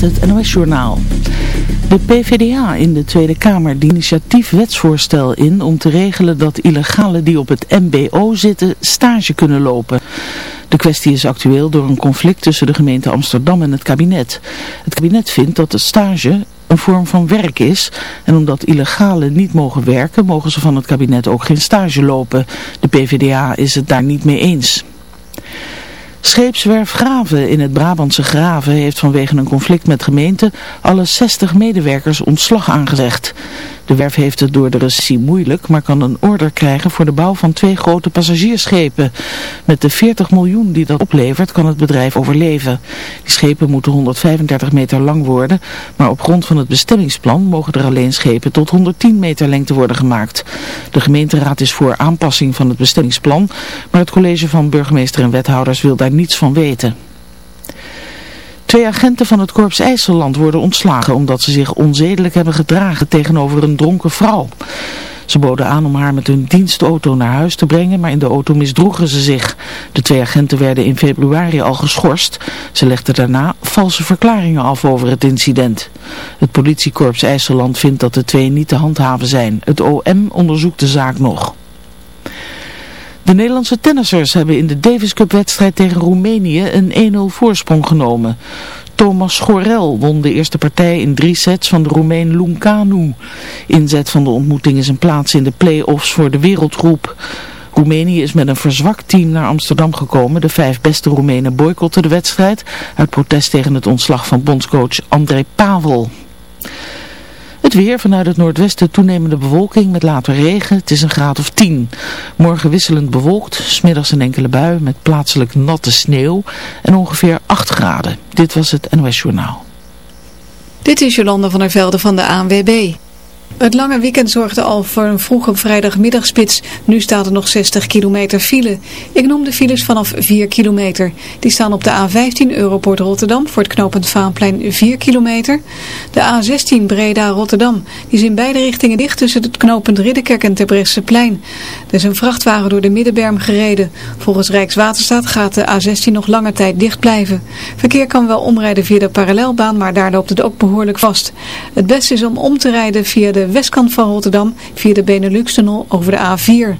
het NOS-journaal. De PVDA in de Tweede Kamer die initiatief wetsvoorstel in om te regelen dat illegalen die op het mbo zitten stage kunnen lopen. De kwestie is actueel door een conflict tussen de gemeente Amsterdam en het kabinet. Het kabinet vindt dat de stage een vorm van werk is en omdat illegalen niet mogen werken mogen ze van het kabinet ook geen stage lopen. De PVDA is het daar niet mee eens. Scheepswerf Graven in het Brabantse Graven heeft vanwege een conflict met gemeenten alle 60 medewerkers ontslag aangezegd. De werf heeft het door de recessie moeilijk, maar kan een order krijgen voor de bouw van twee grote passagiersschepen. Met de 40 miljoen die dat oplevert kan het bedrijf overleven. Die schepen moeten 135 meter lang worden, maar op grond van het bestemmingsplan mogen er alleen schepen tot 110 meter lengte worden gemaakt. De gemeenteraad is voor aanpassing van het bestemmingsplan, maar het college van burgemeester en wethouders wil daar niets van weten. Twee agenten van het korps IJsseland worden ontslagen omdat ze zich onzedelijk hebben gedragen tegenover een dronken vrouw. Ze boden aan om haar met hun dienstauto naar huis te brengen, maar in de auto misdroegen ze zich. De twee agenten werden in februari al geschorst. Ze legden daarna valse verklaringen af over het incident. Het politiekorps IJsseland vindt dat de twee niet te handhaven zijn. Het OM onderzoekt de zaak nog. De Nederlandse tennissers hebben in de Davis Cup wedstrijd tegen Roemenië een 1-0 voorsprong genomen. Thomas Schorel won de eerste partij in drie sets van de Roemeen Luncanu. Inzet van de ontmoeting is een plaats in de play-offs voor de wereldgroep. Roemenië is met een verzwakt team naar Amsterdam gekomen. De vijf beste Roemenen boycotten de wedstrijd uit protest tegen het ontslag van bondscoach André Pavel. Het weer vanuit het noordwesten toenemende bewolking met later regen. Het is een graad of 10. Morgen wisselend bewolkt, smiddags een enkele bui met plaatselijk natte sneeuw en ongeveer 8 graden. Dit was het NOS Journaal. Dit is Jolanda van der Velde van de ANWB. Het lange weekend zorgde al voor een vroege vrijdagmiddagspits. Nu staat er nog 60 kilometer file. Ik noem de files vanaf 4 kilometer. Die staan op de A15 Europort Rotterdam voor het knooppunt Vaanplein 4 kilometer. De A16 Breda-Rotterdam. Die is in beide richtingen dicht tussen het knooppunt Ridderkerk en Terbrechtseplein. Er is een vrachtwagen door de Middenberm gereden. Volgens Rijkswaterstaat gaat de A16 nog lange tijd dicht blijven. Verkeer kan wel omrijden via de parallelbaan, maar daar loopt het ook behoorlijk vast. Het beste is om om te rijden via de westkant van Rotterdam via de Benelux-tunnel over de A4.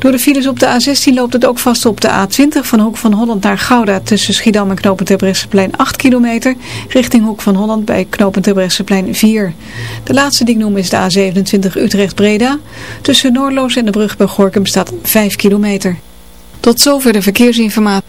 Door de files op de A16 loopt het ook vast op de A20 van Hoek van Holland naar Gouda tussen Schiedam en Knopen Terbrechtseplein 8 kilometer. Richting Hoek van Holland bij Knopen Terbrechtseplein 4. De laatste die ik noem is de A27 Utrecht-Breda. Tussen Noordloos en de brug bij Gorkum staat 5 kilometer. Tot zover de verkeersinformatie.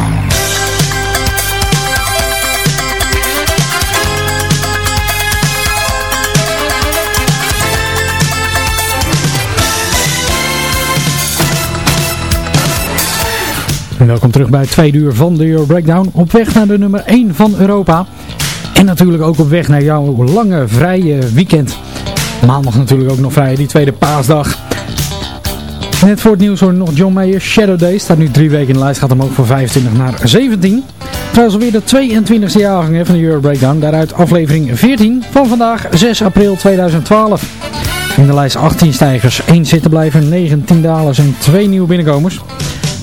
En welkom terug bij het tweede uur van de Euro Breakdown. Op weg naar de nummer 1 van Europa. En natuurlijk ook op weg naar jouw lange vrije weekend. Maandag natuurlijk ook nog vrij, die tweede paasdag. Net voor het nieuws hoor nog John Mayer. Shadow Days staat nu drie weken in de lijst. Gaat hem ook van 25 naar 17. Trouwens alweer de 22e jaargang van de Euro Breakdown. Daaruit aflevering 14 van vandaag 6 april 2012. In de lijst 18 stijgers, 1 zitten blijven, 19 dalers en 2 nieuwe binnenkomers.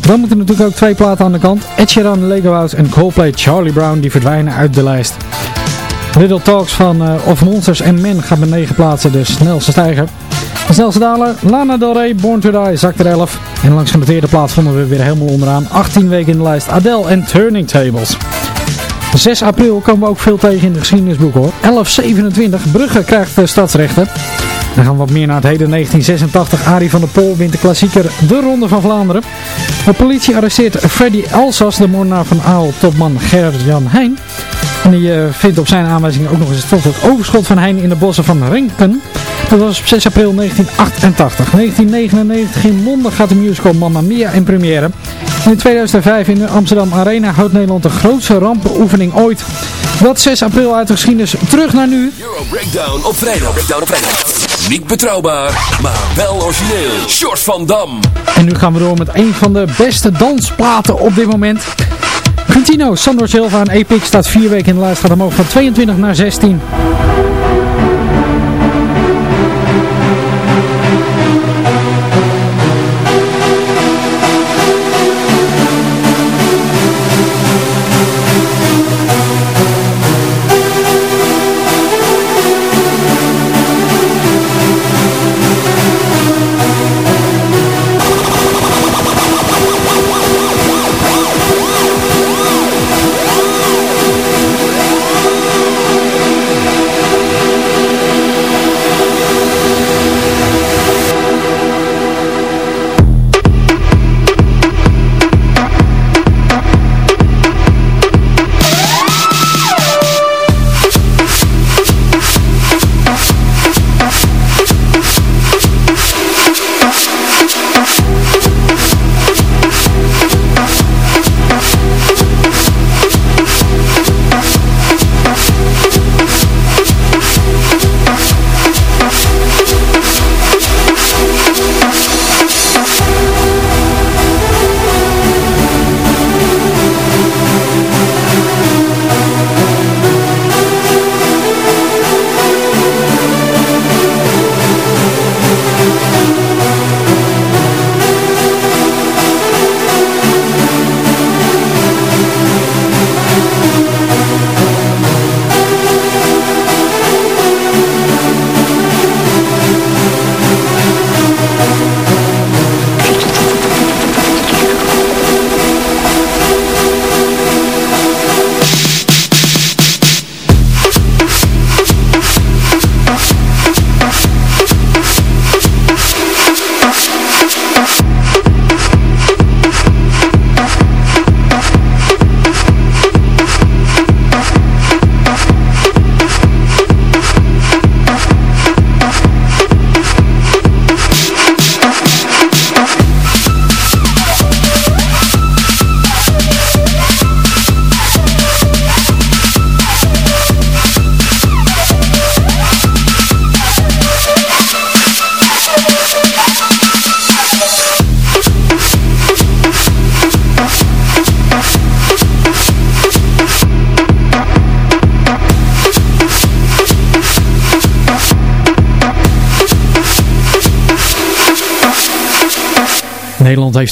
Dan moeten natuurlijk ook twee platen aan de kant. Ed Sheeran, Lego House en Coldplay Charlie Brown die verdwijnen uit de lijst. Little Talks van uh, Of Monsters en Men gaat met 9 plaatsen de snelste stijger. De snelste daler, Lana Del Rey, Born to Die, zakt er 11. En langs genoteerde plaats vonden we weer helemaal onderaan. 18 weken in de lijst, Adele en Turning Tables. 6 april komen we ook veel tegen in de geschiedenisboeken hoor. 1127, Brugge krijgt de stadsrechten. Dan gaan we wat meer naar het heden 1986. Arie van der Pol wint de klassieker De Ronde van Vlaanderen. De politie arresteert Freddy Alsas, de moordenaar van AL-topman Ger-Jan Heijn. En die uh, vindt op zijn aanwijzing ook nog eens tot het overschot van Heijn in de bossen van Renken. Dat was op 6 april 1988. 1999 in Londen gaat de musical Mamma Mia in première. In 2005 in de Amsterdam Arena houdt Nederland de grootste rampenoefening ooit. Dat 6 april uit de geschiedenis. Terug naar nu. Euro Breakdown. Breakdown op vrijdag. Niet betrouwbaar, maar wel origineel. Short van Dam. En nu gaan we door met een van de beste dansplaten op dit moment. Quintino, Sandro Silva en Epic staat vier weken in de lijst. Gaat omhoog van 22 naar 16.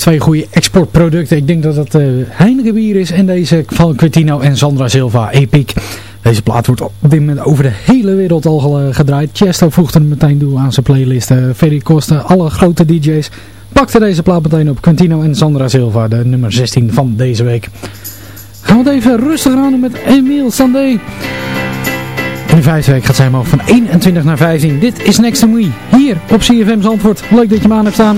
Twee goede exportproducten. Ik denk dat dat uh, Heineken bier is en deze van Quintino en Sandra Silva Epic. Deze plaat wordt op dit moment over de hele wereld al gedraaid. Chesto voegde hem meteen toe aan zijn playlist. Uh, Ferry Costa, alle grote DJ's pakten deze plaat meteen op. Quintino en Sandra Silva, de nummer 16 van deze week. Gaan we het even rustig aan met Emile Sandé. In de vijfde week gaat zij omhoog van 21 naar 15. Dit is Next to Me, hier op CFM Zandvoort. Leuk dat je me aan hebt staan.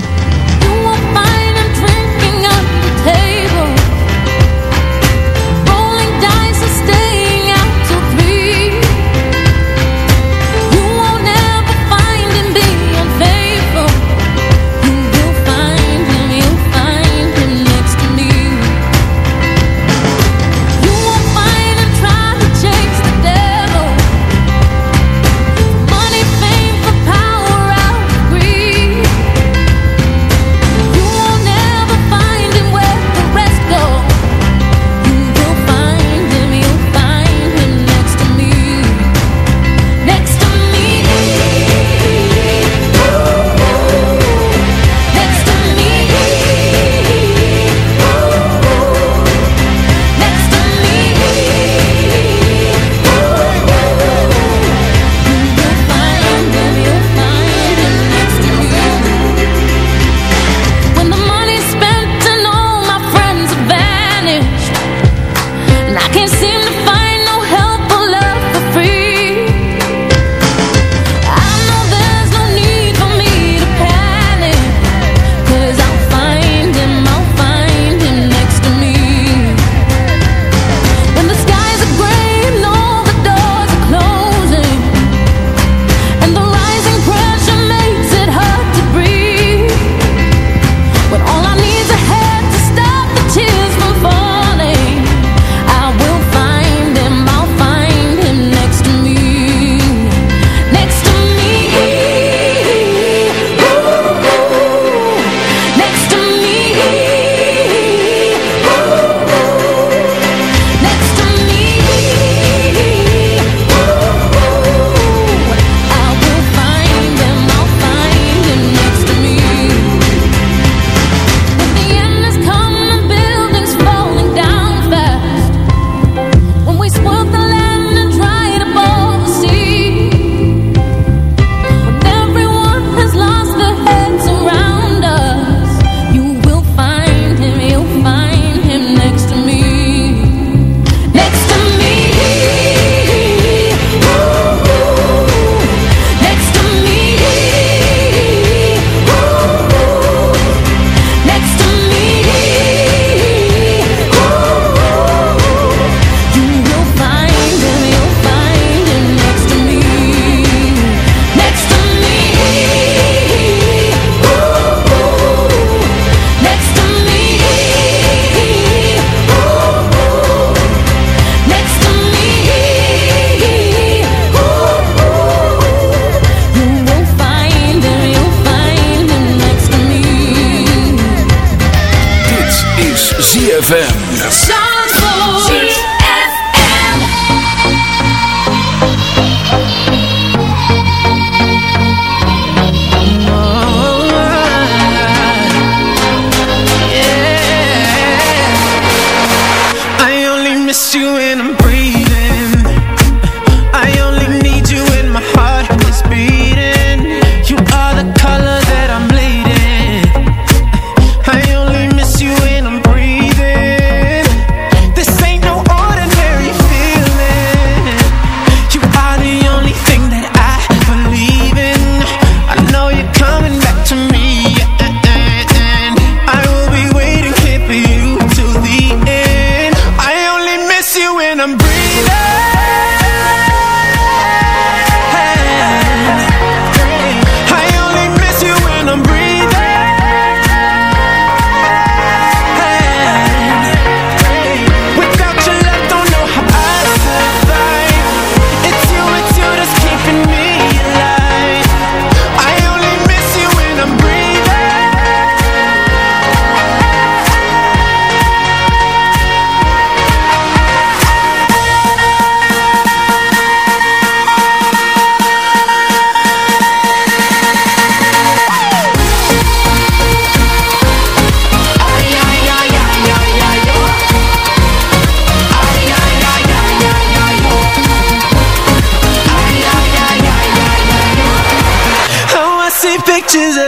Tears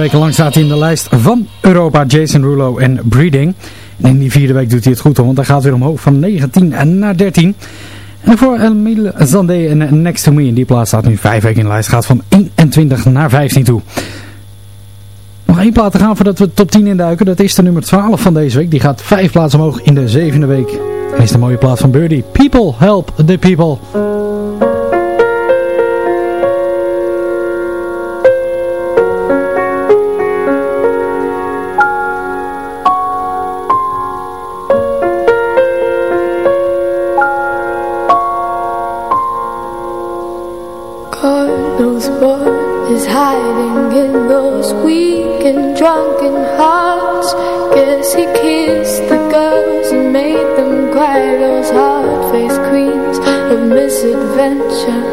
weken lang staat hij in de lijst van Europa, Jason Rulo en Breeding. En in die vierde week doet hij het goed, want hij gaat weer omhoog van 19 naar 13. En voor Emile Zandé en Next To Me in die plaats staat nu vijf weken in de lijst, gaat van 21 naar 15 toe. Nog één plaat te gaan voordat we top 10 induiken, dat is de nummer 12 van deze week. Die gaat vijf plaatsen omhoog in de zevende week. En is de mooie plaats van Birdie, People Help The People. made them cry Those hard-faced queens of misadventure.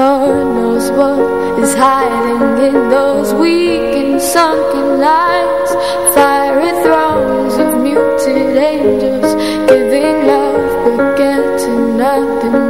God knows what is hiding in those weak and sunken lines. Fiery throngs of muted angels Giving love but getting nothing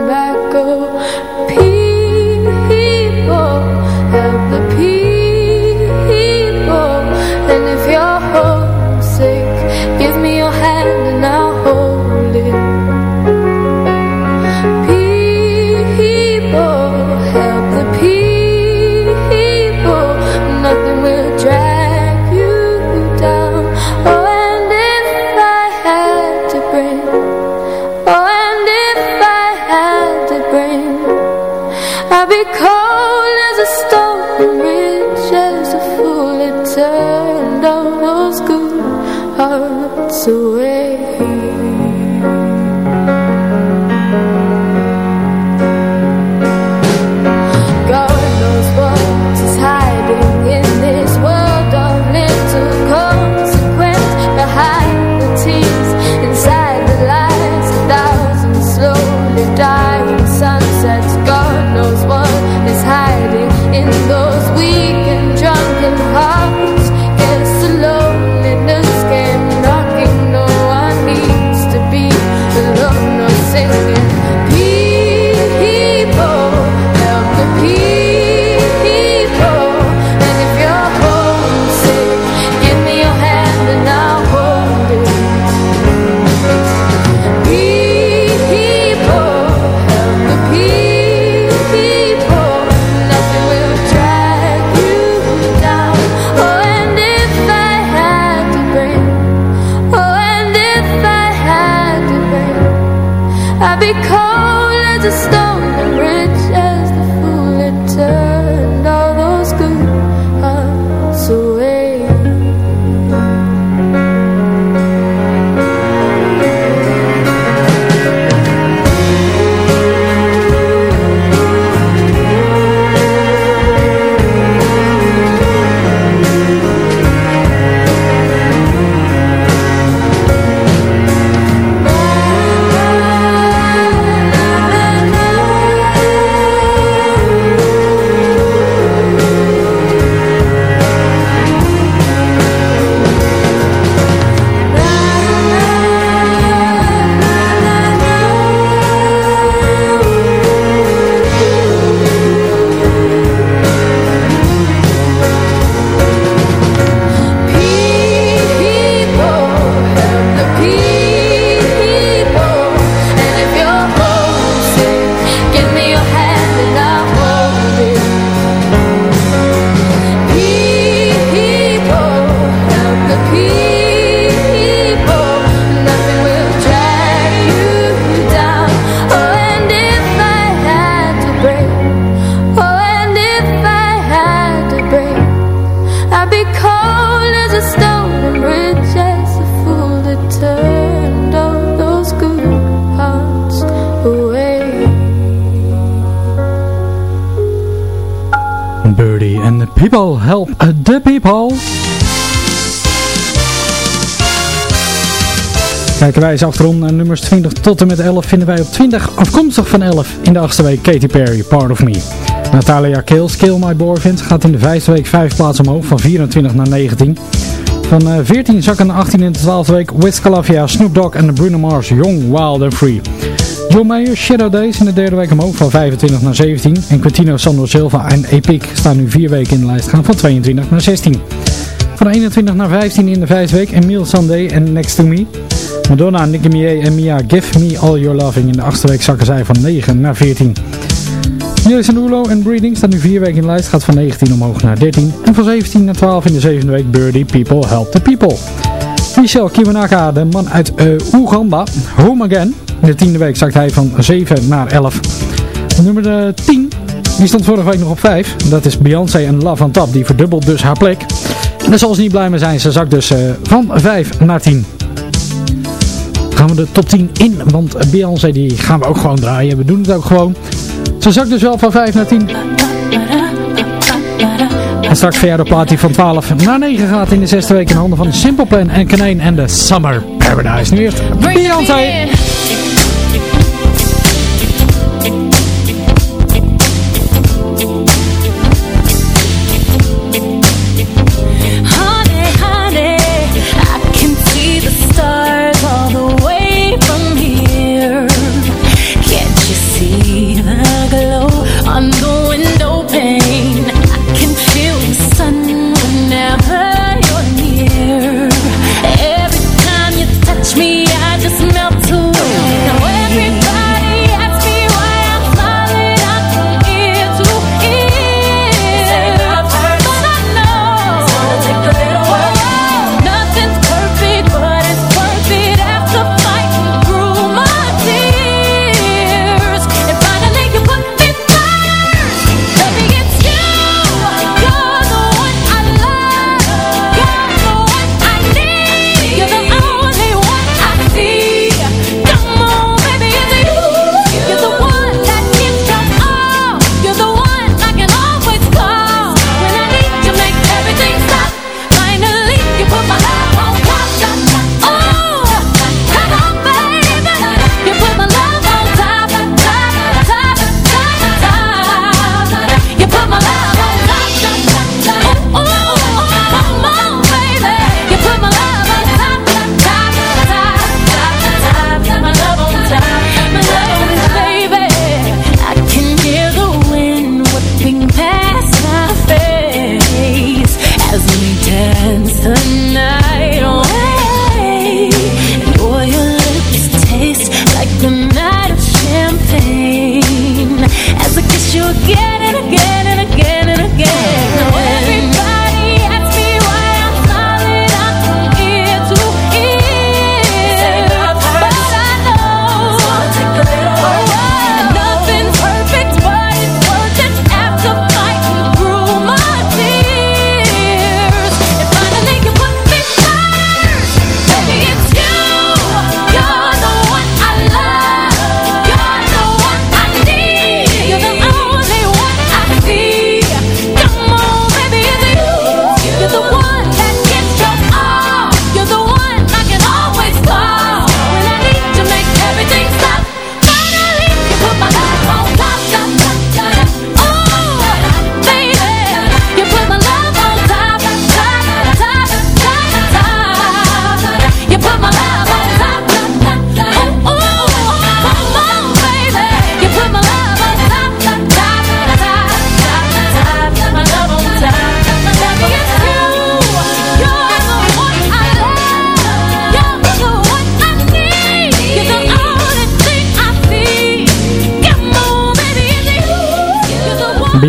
Eens achterom naar nummers 20 tot en met 11 vinden wij op 20 afkomstig van 11 in de achtste week Katy Perry, Part of Me. Natalia Kills, Kill My Boyfriend gaat in de vijfde week 5 plaatsen omhoog van 24 naar 19. Van uh, 14 zakken naar 18 in de 12e week Wiz Khalifa, Snoop Dogg en Bruno Mars, Young, Wild and Free. John Mayer, Shadow Days in de derde week omhoog van 25 naar 17. En Quintino, Sandro Silva en Epic staan nu vier weken in de lijst gaan van 22 naar 16. Van 21 naar 15 in de vijfde week Emile Sandé en Next to Me. Madonna, Nicki Minaj en Mia Give Me All Your Loving. In de achtste week zakken zij van 9 naar 14. Jason Ulo en Breeding staat nu 4 weken in de lijst. Gaat van 19 omhoog naar 13. En van 17 naar 12 in de zevende week Birdie People Help the People. Michel Kiwanaka, de man uit uh, Oeganda. Home Again. In de tiende week zakt hij van 7 naar 11. Nummer 10, die stond vorige week nog op 5. Dat is Beyoncé en Love on Top. Die verdubbelt dus haar plek. En daar zal ze niet blij mee zijn. Ze zakt dus uh, van 5 naar 10 gaan we de top 10 in. Want Beyoncé die gaan we ook gewoon draaien. We doen het ook gewoon. Ze zakt dus wel van 5 naar 10. En straks via de plaat die van 12 naar 9 gaat in de zesde week in handen van Simple Plan en Kaneen en de Summer Paradise. Nu eerst Beyoncé.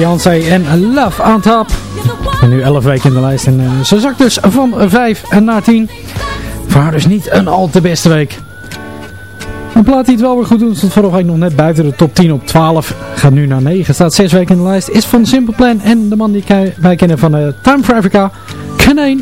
Beyoncé en Love on Top. En nu 11 weken in de lijst en uh, ze zakt dus van 5 naar 10. Voor dus niet een al te beste week. Een plaat die het wel weer goed doet, stond vorige week nog net buiten de top 10 op 12. Gaat nu naar 9, staat 6 weken in de lijst. Is van Simple Plan en de man die wij kennen van uh, Time for Africa, Kanane.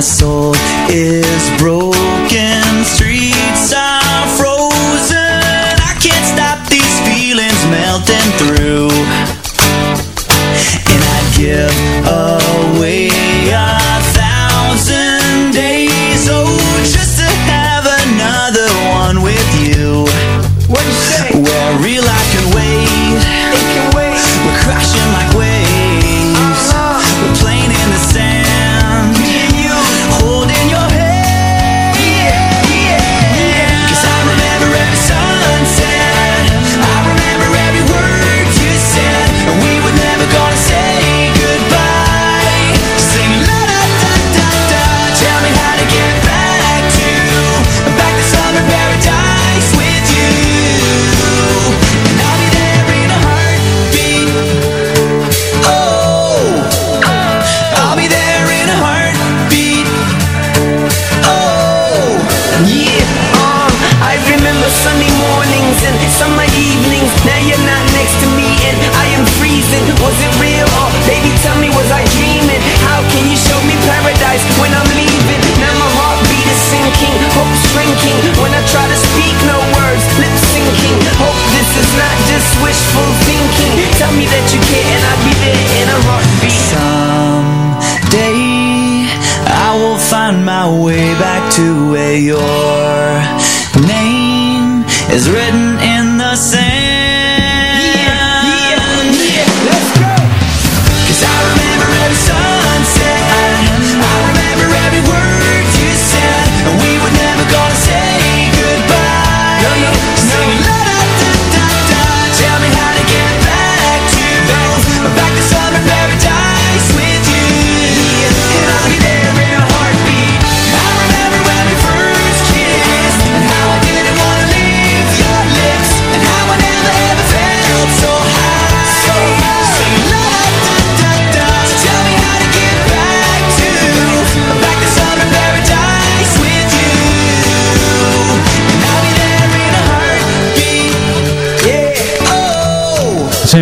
Soul is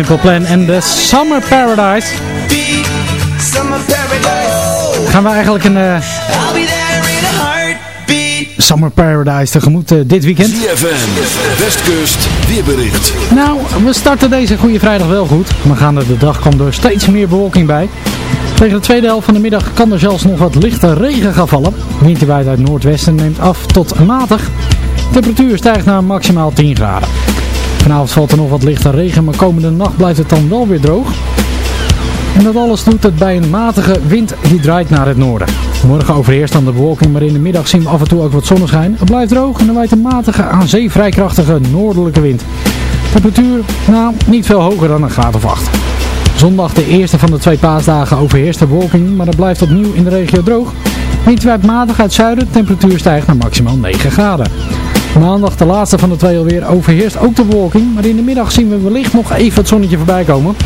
Simple Plan en de Summer Paradise. Gaan we eigenlijk een heartbeat. Summer Paradise tegemoet eh, dit weekend? Westkust, weerbericht. Nou, we starten deze goede vrijdag wel goed. Maar gaande de dag kwam er steeds meer bewolking bij. Tegen de tweede helft van de middag kan er zelfs nog wat lichte regen gaan vallen. Windje uit noordwesten neemt af tot matig. De temperatuur stijgt naar maximaal 10 graden. Vanavond valt er nog wat lichte regen, maar komende nacht blijft het dan wel weer droog. En dat alles doet het bij een matige wind die draait naar het noorden. Morgen overheerst dan de bewolking, maar in de middag zien we af en toe ook wat zonneschijn. Het blijft droog en er waait een matige, aan zee vrij krachtige noordelijke wind. Temperatuur, nou, niet veel hoger dan een graad of 8. Zondag de eerste van de twee paasdagen overheerst de bewolking, maar het blijft opnieuw in de regio droog. Wind waait matig uit zuiden, de temperatuur stijgt naar maximaal 9 graden. Maandag de laatste van de twee alweer overheerst ook de bewolking, maar in de middag zien we wellicht nog even het zonnetje voorbij komen.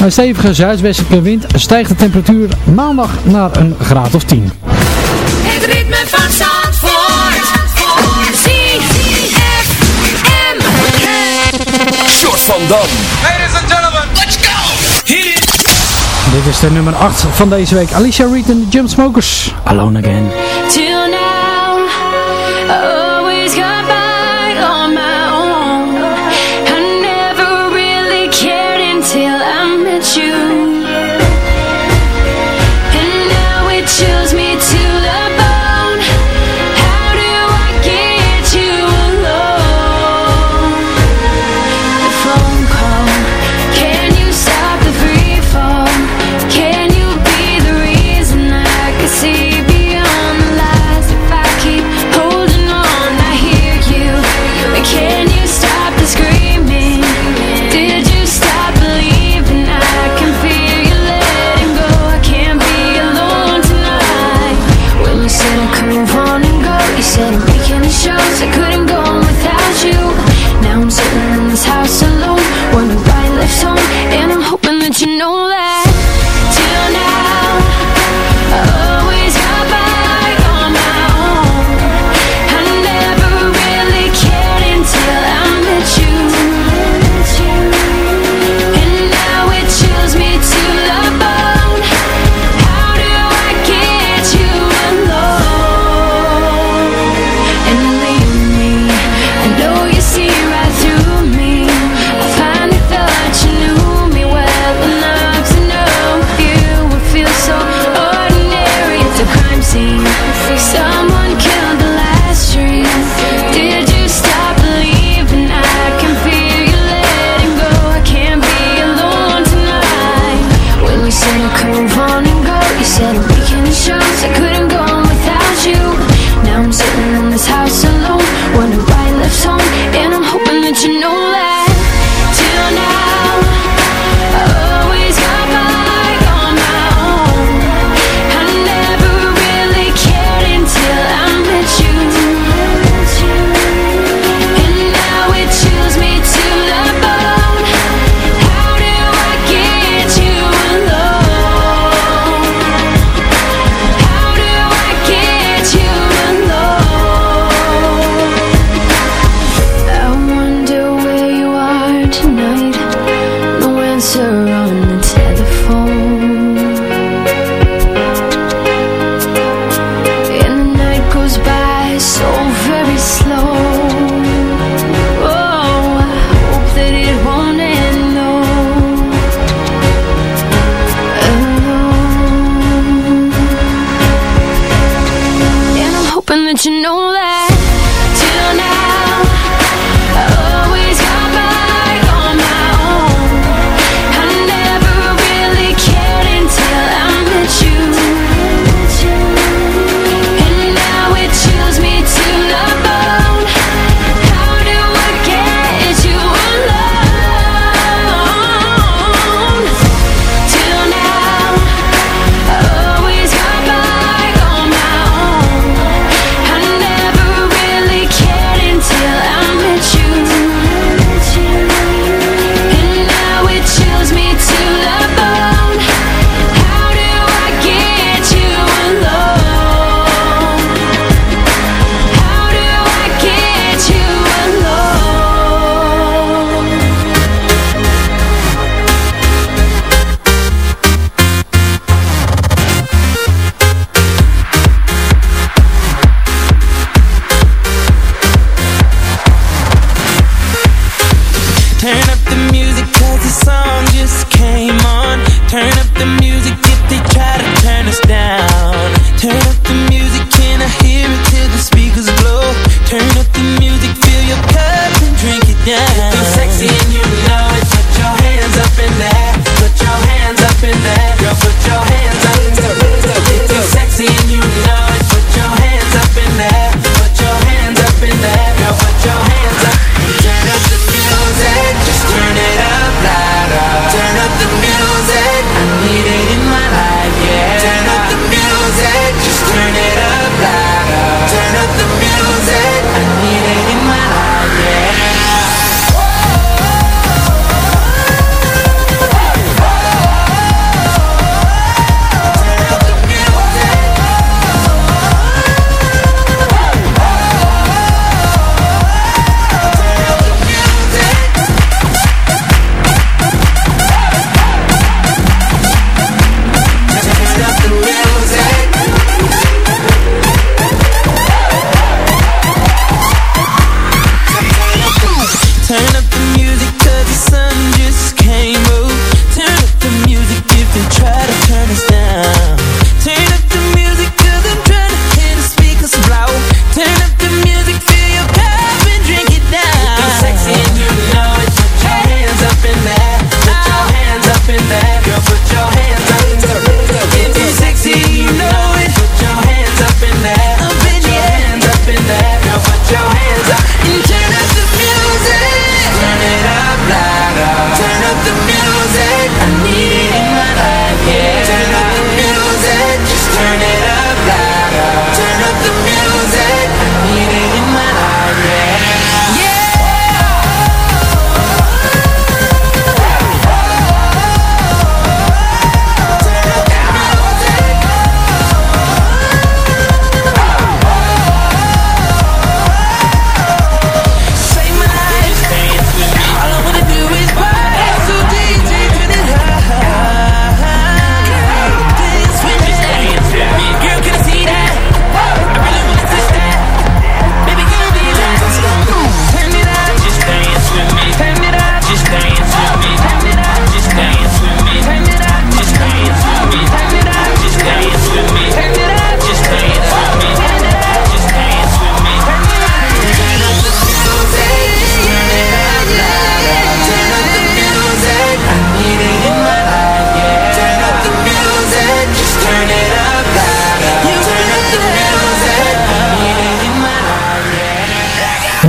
Bij stevige zuidwestelijke wind stijgt de temperatuur maandag naar een graad of 10. Het ritme van Zandvoort. ZFM. Short van Dam. Ladies and gentlemen, let's go! Hit it! Dit is de nummer 8 van deze week. Alicia Reed en de Jumpsmokers. Alone Again.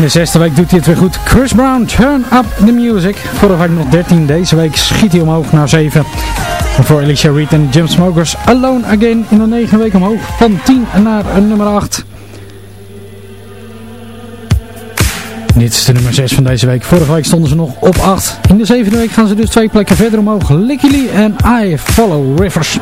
De zesde week doet hij het weer goed. Chris Brown, Turn Up The Music. Vorige week nog 13, deze week schiet hij omhoog naar 7. En voor Alicia Reed en Jim Smokers Alone Again in de negende week omhoog. Van 10 naar nummer 8. Dit is de nummer 6 van deze week. Vorige week stonden ze nog op 8. In de zevende week gaan ze dus twee plekken verder omhoog. Licky Lee en I Follow Rivers.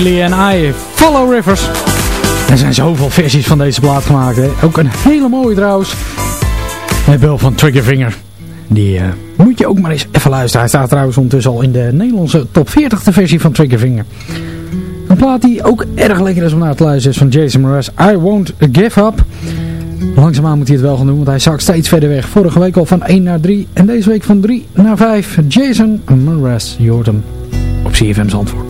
Licky en I Follow Rivers. Er zijn zoveel versies van deze plaat gemaakt. Ook een hele mooie trouwens. Met Bill van Triggerfinger. Die uh, moet je ook maar eens even luisteren. Hij staat trouwens ondertussen al in de Nederlandse top 40 versie van Triggerfinger. Een plaat die ook erg lekker is om naar te luisteren is van Jason Mraz. I Won't Give Up. Langzaamaan moet hij het wel gaan doen, want hij zakt steeds verder weg. Vorige week al van 1 naar 3 en deze week van 3 naar 5. Jason Mraz, Jordan op CFM's antwoord.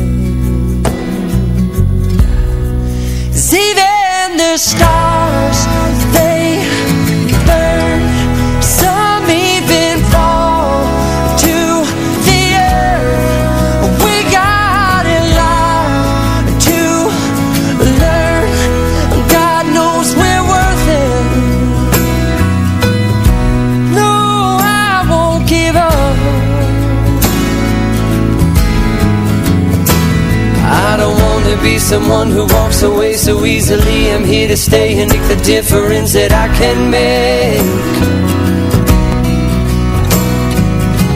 The stars, someone who walks away so easily. I'm here to stay and make the difference that I can make.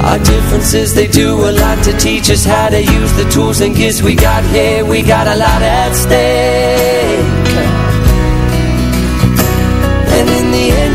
Our differences, they do a lot to teach us how to use the tools and gifts we got here. We got a lot at stake.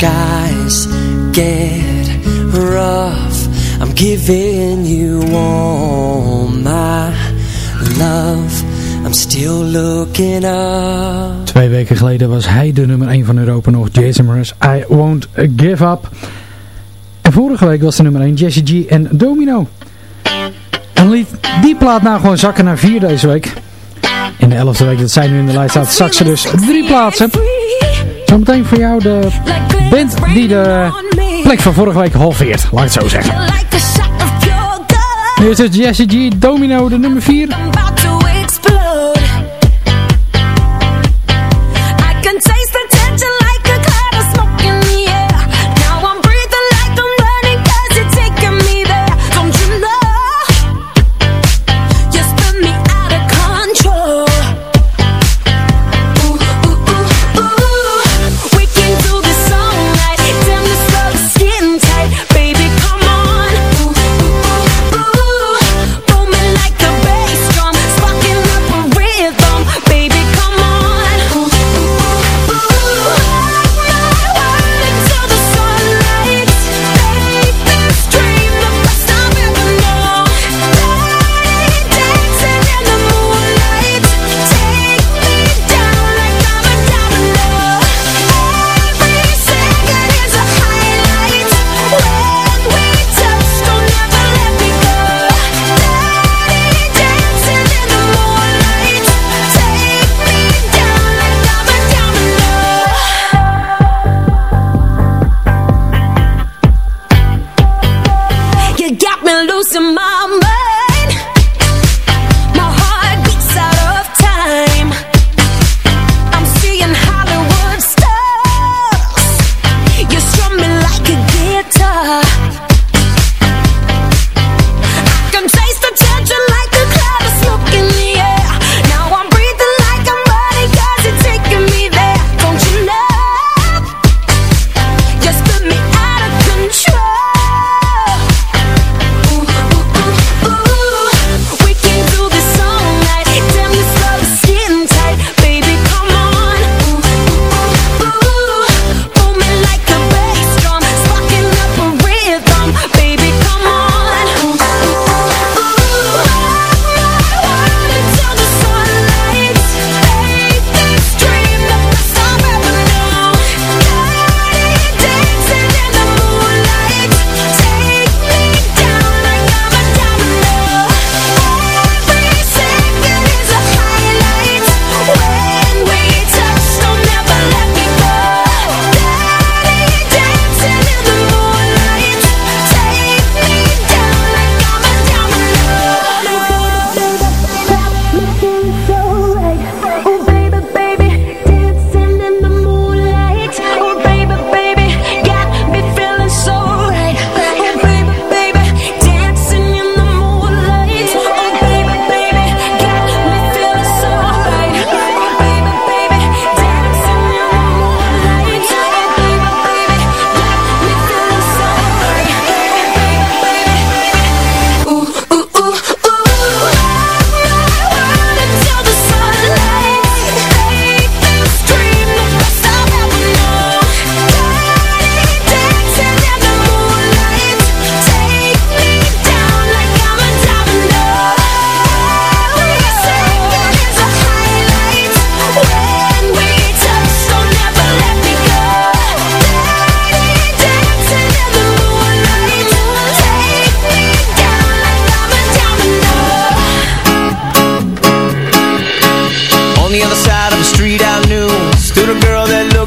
Skies get rough. I'm giving you all my love. I'm still looking up. Twee weken geleden was hij de nummer 1 van Europa nog, Jason Mraz. I Won't Give Up. En vorige week was de nummer 1 Jesse G en Domino. En liet die plaat nou gewoon zakken naar 4 deze week. In de 11e week dat zij nu in de lijst staat, zak ze dus drie plaatsen. Zometeen voor jou de band die de plek van vorige week halveert, laat ik het zo zeggen. Nu is het Jesse G, Domino, de nummer 4.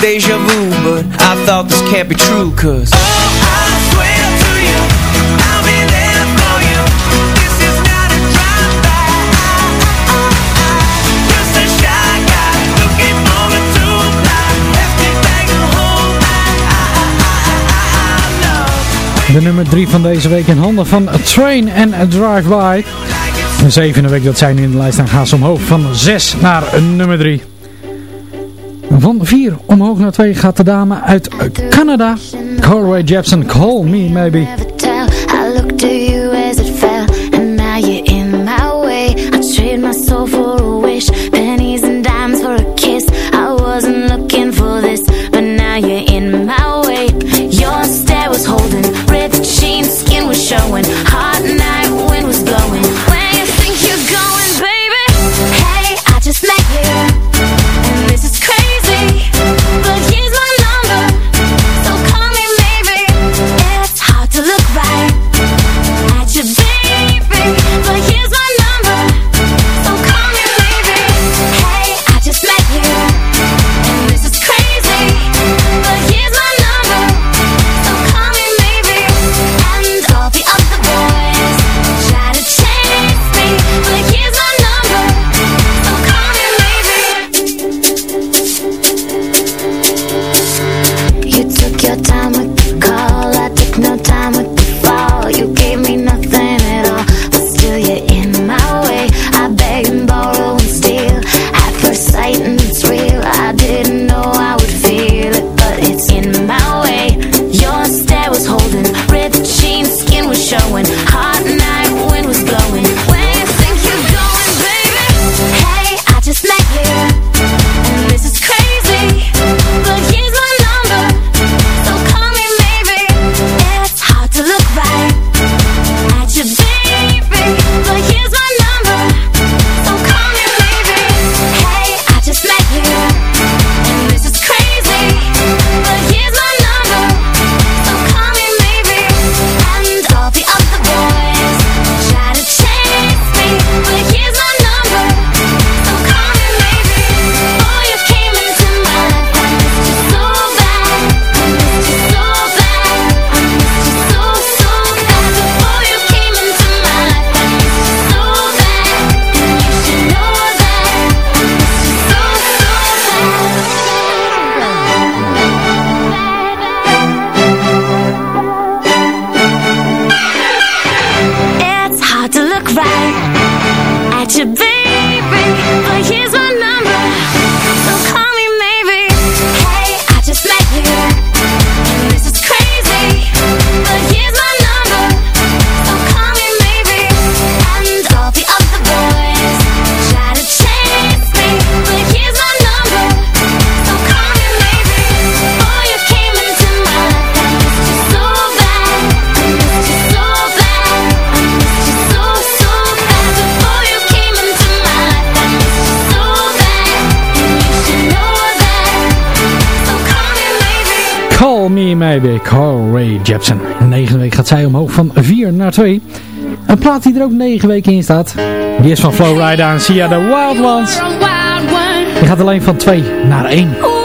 deja vu But I thought this can't be true Cause oh, I swear to you I'll be there for you This is not a drive-by Just a Looking for the tube light Left it banging I, De nummer 3 van deze week in handen van Train en A Drive-By. De zevende week dat zij nu in de lijst gaan, gaan ze omhoog van 6 naar nummer 3. Van 4 omhoog naar 2 gaat de dame uit Canada. Colroy Jepson, Call Me Maybe. let you be Call Me Maybe, Corey Jepsen. In 9 weken gaat zij omhoog van 4 naar 2. Een plaat die er ook 9 weken in staat. Die is van Flowrider en Sia de Wild Ones. Die gaat alleen van 2 naar 1. Ooh,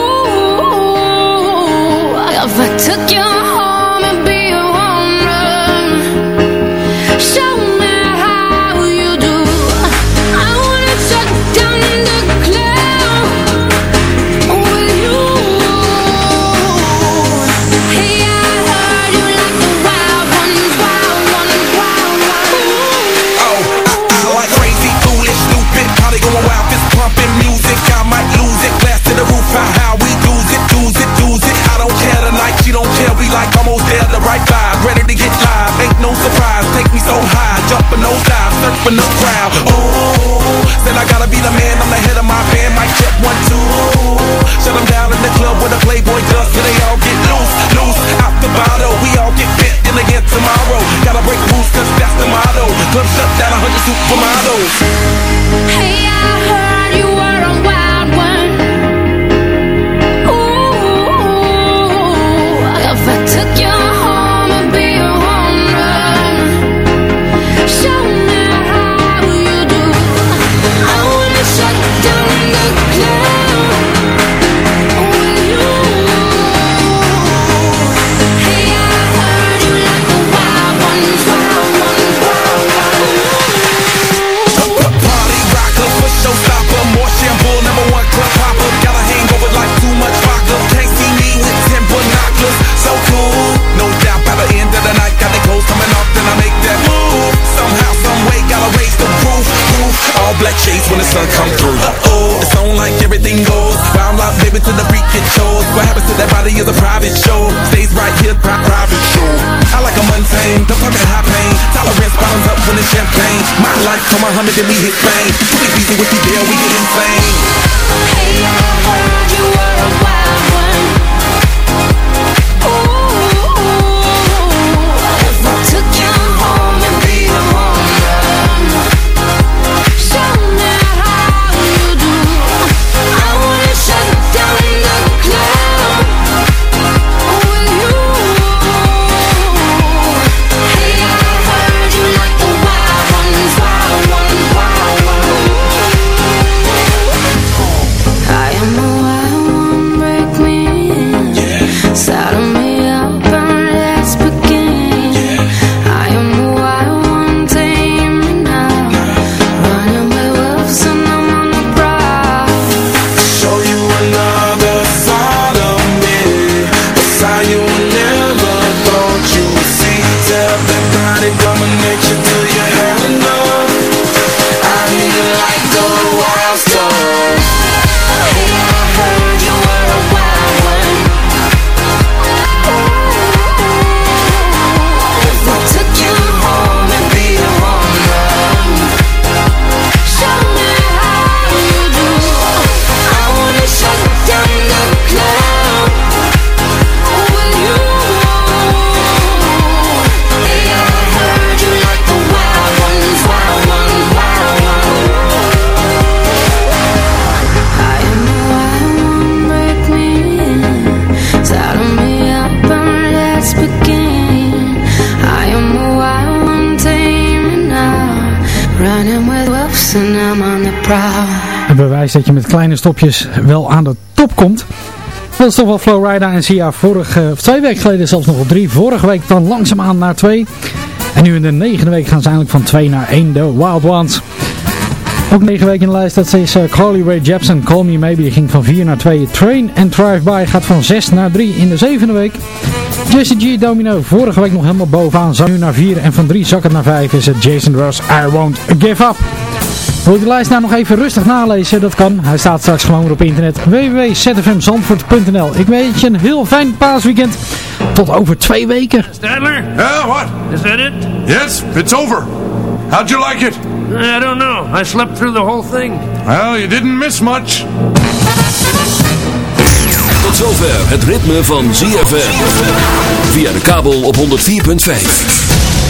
no surprise. Take me so high, jumping no dives, surfing the crowd. Ooh, said I gotta be the man, I'm the head of my band. Mic check one, two. Shut them down in the club with a Playboy does, till they all get loose, loose. Out the bottle, we all get bent in again tomorrow. Gotta break rules, cause that's the motto. Club shut down, a 100 supermodels. Hey, I heard you were on wild. than me hit fame. Put we be with these kleine stopjes wel aan de top komt. Dat is toch wel Flowrider en Sia vorige, twee weken geleden zelfs nog op drie. Vorige week dan langzaamaan naar twee. En nu in de negende week gaan ze eindelijk van twee naar één, de Wild Ones. Ook negen weken in de lijst, dat is eh, Carly Rae Jepsen, Call Me Maybe, die ging van vier naar 2. Train and Drive By gaat van 6 naar 3 in de zevende week. Jesse G. Domino, vorige week nog helemaal bovenaan, zijn nu naar 4 en van 3 zakken naar 5 is het Jason Russ, I Won't Give Up. Wil je de lijst nou nog even rustig nalezen? Dat kan. Hij staat straks gewoon weer op internet. www.zfmzandvoort.nl Ik wens je een heel fijn paasweekend. Tot over twee weken. Stadler? Yeah, what? Is that it? Yes, it's over. How'd you like it? I don't know. I slept through the whole thing. Well, you didn't miss much. Tot zover het ritme van ZFM. Via de kabel op 104.5.